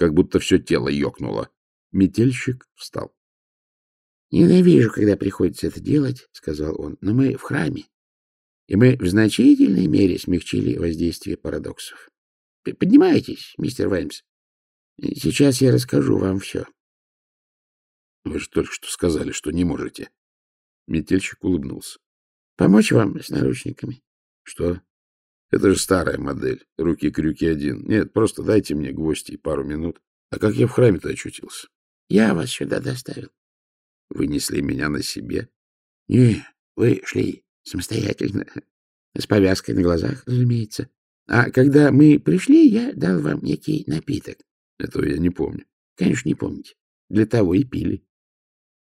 как будто все тело ёкнуло. Метельщик встал. — Ненавижу, когда приходится это делать, — сказал он, — но мы в храме, и мы в значительной мере смягчили воздействие парадоксов. Поднимайтесь, мистер Ваймс. Сейчас я расскажу вам все. — Вы же только что сказали, что не можете. Метельщик улыбнулся. — Помочь вам с наручниками? — Что? Это же старая модель. Руки-крюки один. Нет, просто дайте мне гвозди и пару минут. А как я в храме-то очутился? — Я вас сюда доставил. — Вы несли меня на себе? — Не, вы шли самостоятельно. С повязкой на глазах, разумеется. А когда мы пришли, я дал вам некий напиток. — Этого я не помню. — Конечно, не помните. Для того и пили.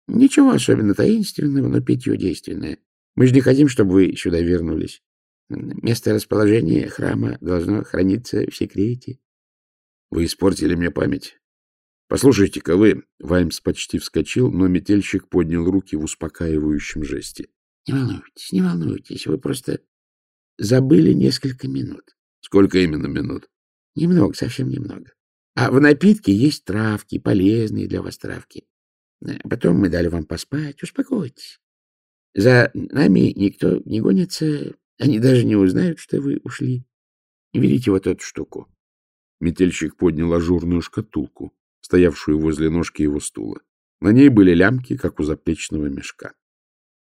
Ничего особенно таинственного, но питье действенное. Мы же не хотим, чтобы вы сюда вернулись. Место расположения храма должно храниться в секрете. Вы испортили мне память. Послушайте-ка вы. Ваймс почти вскочил, но метельщик поднял руки в успокаивающем жесте. Не волнуйтесь, не волнуйтесь. Вы просто забыли несколько минут. Сколько именно минут? Немного, совсем немного. А в напитке есть травки, полезные для вас травки. Потом мы дали вам поспать. Успокойтесь. За нами никто не гонится, они даже не узнают, что вы ушли. Берите вот эту штуку. Метельщик поднял ажурную шкатулку, стоявшую возле ножки его стула. На ней были лямки, как у заплечного мешка.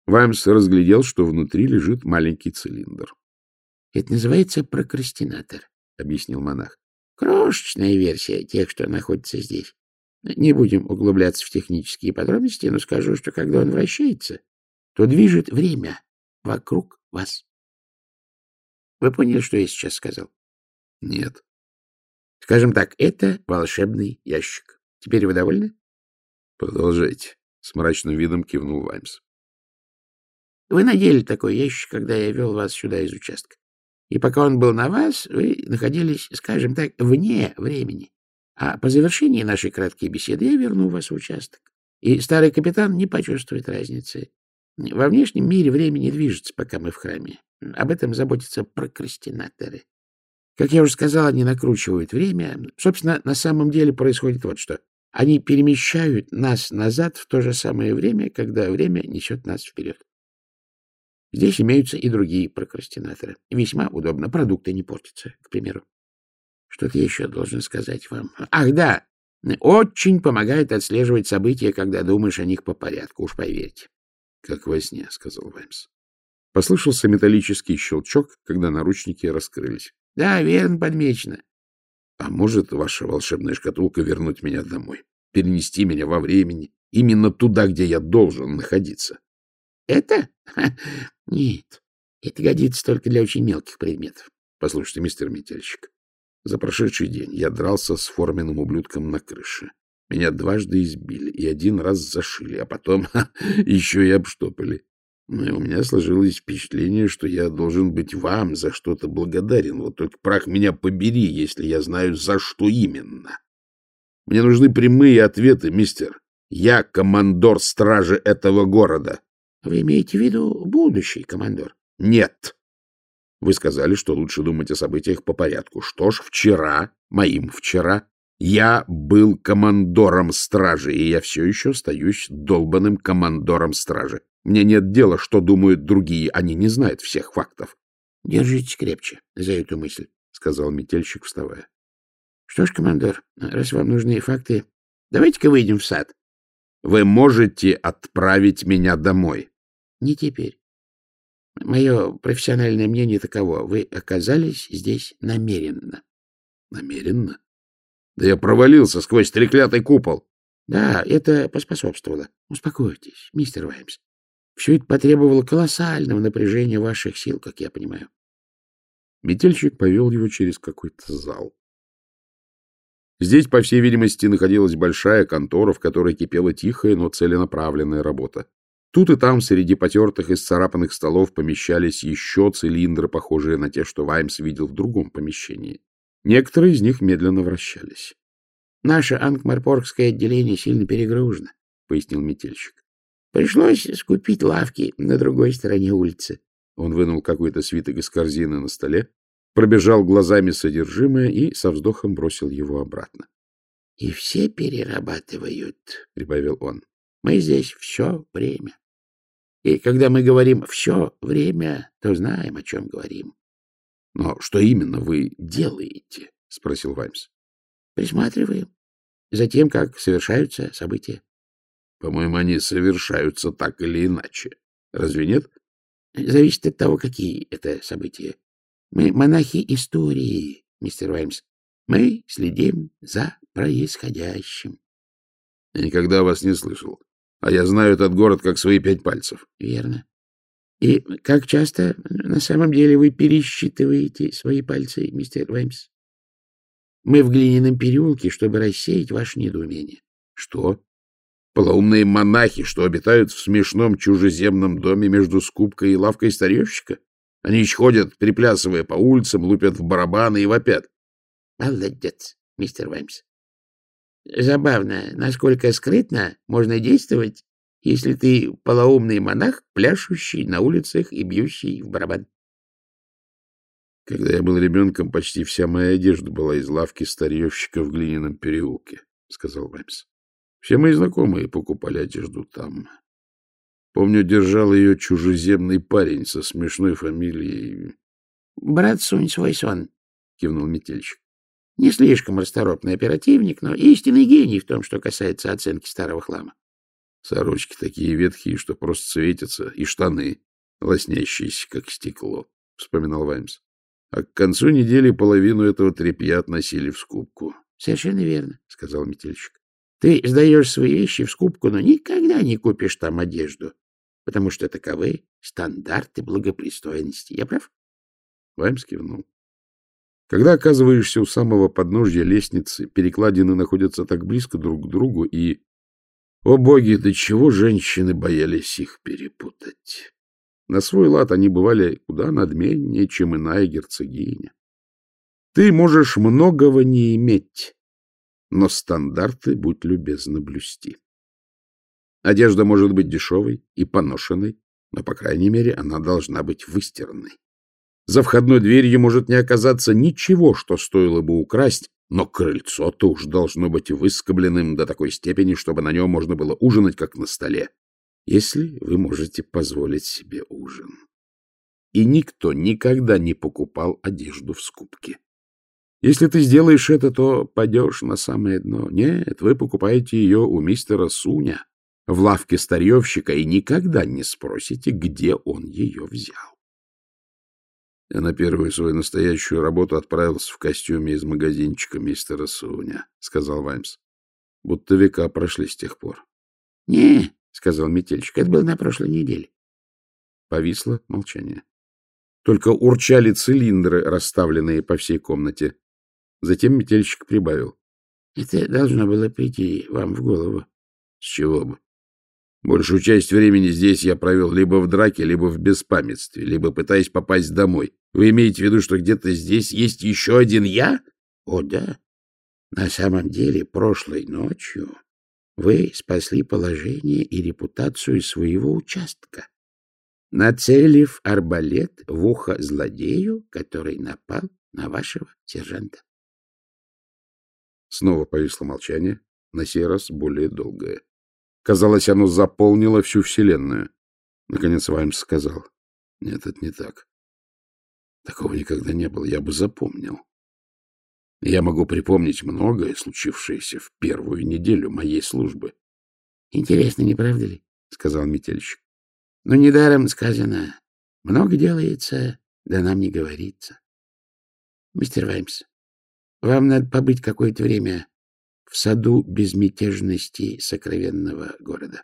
Ваймс разглядел, что внутри лежит маленький цилиндр. — Это называется прокрастинатор, — объяснил монах. — Крошечная версия тех, что находится здесь. Не будем углубляться в технические подробности, но скажу, что когда он вращается, то движет время вокруг вас. Вы поняли, что я сейчас сказал? Нет. Скажем так, это волшебный ящик. Теперь вы довольны? Продолжайте. С мрачным видом кивнул Ваймс. Вы надели такой ящик, когда я вел вас сюда из участка. И пока он был на вас, вы находились, скажем так, вне времени. А по завершении нашей краткой беседы я верну вас в участок. И старый капитан не почувствует разницы. Во внешнем мире время не движется, пока мы в храме. Об этом заботятся прокрастинаторы. Как я уже сказал, они накручивают время. Собственно, на самом деле происходит вот что. Они перемещают нас назад в то же самое время, когда время несет нас вперед. Здесь имеются и другие прокрастинаторы. Весьма удобно. Продукты не портятся, к примеру. Что-то я еще должен сказать вам. Ах, да! Очень помогает отслеживать события, когда думаешь о них по порядку, уж поверьте. — Как во сне, — сказал Ваймс. Послышался металлический щелчок, когда наручники раскрылись. — Да, верно подмечено. — А может ваша волшебная шкатулка вернуть меня домой? Перенести меня во времени? Именно туда, где я должен находиться? — Это? Нет. Это годится только для очень мелких предметов. Послушайте, мистер метельщик, за прошедший день я дрался с форменным ублюдком на крыше. Меня дважды избили и один раз зашили, а потом ха, еще и обштопали. Ну, у меня сложилось впечатление, что я должен быть вам за что-то благодарен. Вот только прах меня побери, если я знаю, за что именно. Мне нужны прямые ответы, мистер. Я командор стражи этого города. Вы имеете в виду будущий командор? Нет. Вы сказали, что лучше думать о событиях по порядку. Что ж, вчера, моим вчера, я был командором стражи, и я все еще остаюсь долбанным командором стражи. Мне нет дела, что думают другие, они не знают всех фактов. — Держитесь крепче за эту мысль, — сказал метельщик, вставая. — Что ж, командор, раз вам нужны факты, давайте-ка выйдем в сад. — Вы можете отправить меня домой? — Не теперь. Мое профессиональное мнение таково. Вы оказались здесь намеренно. — Намеренно? Да я провалился сквозь треклятый купол. — Да, это поспособствовало. Успокойтесь, мистер Ваймс. Все это потребовало колоссального напряжения ваших сил, как я понимаю. Метельщик повел его через какой-то зал. Здесь, по всей видимости, находилась большая контора, в которой кипела тихая, но целенаправленная работа. Тут и там, среди потертых и сцарапанных столов, помещались еще цилиндры, похожие на те, что Ваймс видел в другом помещении. Некоторые из них медленно вращались. — Наше Ангмарпоргское отделение сильно перегружено, — пояснил метельщик. Пришлось скупить лавки на другой стороне улицы. Он вынул какой-то свиток из корзины на столе, пробежал глазами содержимое и со вздохом бросил его обратно. — И все перерабатывают, — прибавил он. — Мы здесь все время. И когда мы говорим «все время», то знаем, о чем говорим. — Но что именно вы делаете? — спросил Ваймс. — Присматриваем за тем, как совершаются события. — По-моему, они совершаются так или иначе. Разве нет? — Зависит от того, какие это события. Мы монахи истории, мистер Ваймс. Мы следим за происходящим. — Я никогда вас не слышал. А я знаю этот город как свои пять пальцев. — Верно. И как часто на самом деле вы пересчитываете свои пальцы, мистер Ваймс? Мы в глиняном переулке, чтобы рассеять ваше недоумение. — Что? Полоумные монахи, что обитают в смешном чужеземном доме между скупкой и лавкой старьевщика? Они еще ходят, приплясывая по улицам, лупят в барабаны и вопят. — Молодец, мистер Ваймс. Забавно, насколько скрытно можно действовать, если ты полоумный монах, пляшущий на улицах и бьющий в барабан. Когда я был ребенком, почти вся моя одежда была из лавки старьевщика в глиняном переулке, — сказал Ваймс. Все мои знакомые покупали одежду там. Помню, держал ее чужеземный парень со смешной фамилией. — Брат, сунь свой сон, — кивнул метельщик. Не слишком расторопный оперативник, но истинный гений в том, что касается оценки старого хлама. Сорочки такие ветхие, что просто светятся, и штаны, лоснящиеся, как стекло, — вспоминал Ваймс. А к концу недели половину этого тряпья относили в скупку. — Совершенно верно, — сказал метельщик. — Ты сдаешь свои вещи в скупку, но никогда не купишь там одежду, потому что таковы стандарты благопристойности. Я прав? Ваймс кивнул. Когда оказываешься у самого подножья лестницы, перекладины находятся так близко друг к другу, и... О боги, до чего женщины боялись их перепутать! На свой лад они бывали куда надменнее, чем иная герцогиня. Ты можешь многого не иметь, но стандарты будь любезна блюсти. Одежда может быть дешевой и поношенной, но, по крайней мере, она должна быть выстиранной. За входной дверью может не оказаться ничего, что стоило бы украсть, но крыльцо-то уж должно быть выскобленным до такой степени, чтобы на нем можно было ужинать, как на столе, если вы можете позволить себе ужин. И никто никогда не покупал одежду в скупке. Если ты сделаешь это, то пойдешь на самое дно. Нет, вы покупаете ее у мистера Суня в лавке старьевщика и никогда не спросите, где он ее взял. Я на первую свою настоящую работу отправился в костюме из магазинчика мистера Суня, — сказал Ваймс. Будто века прошли с тех пор. — Не, — сказал метельщик, — это было на прошлой неделе. Повисло молчание. Только урчали цилиндры, расставленные по всей комнате. Затем метельщик прибавил. — Это должно было прийти вам в голову. — С чего бы? Большую часть времени здесь я провел либо в драке, либо в беспамятстве, либо пытаясь попасть домой. Вы имеете в виду, что где-то здесь есть еще один я? О, да. На самом деле, прошлой ночью вы спасли положение и репутацию своего участка, нацелив арбалет в ухо злодею, который напал на вашего сержанта. Снова повисло молчание, на сей раз более долгое. Казалось, оно заполнило всю вселенную. Наконец Ваймс сказал. — Нет, это не так. Такого никогда не было, я бы запомнил. Я могу припомнить многое, случившееся в первую неделю моей службы. — Интересно, не правда ли? — сказал метельщик. — Но недаром сказано, много делается, да нам не говорится. Мистер Ваймс, вам надо побыть какое-то время в саду безмятежности сокровенного города.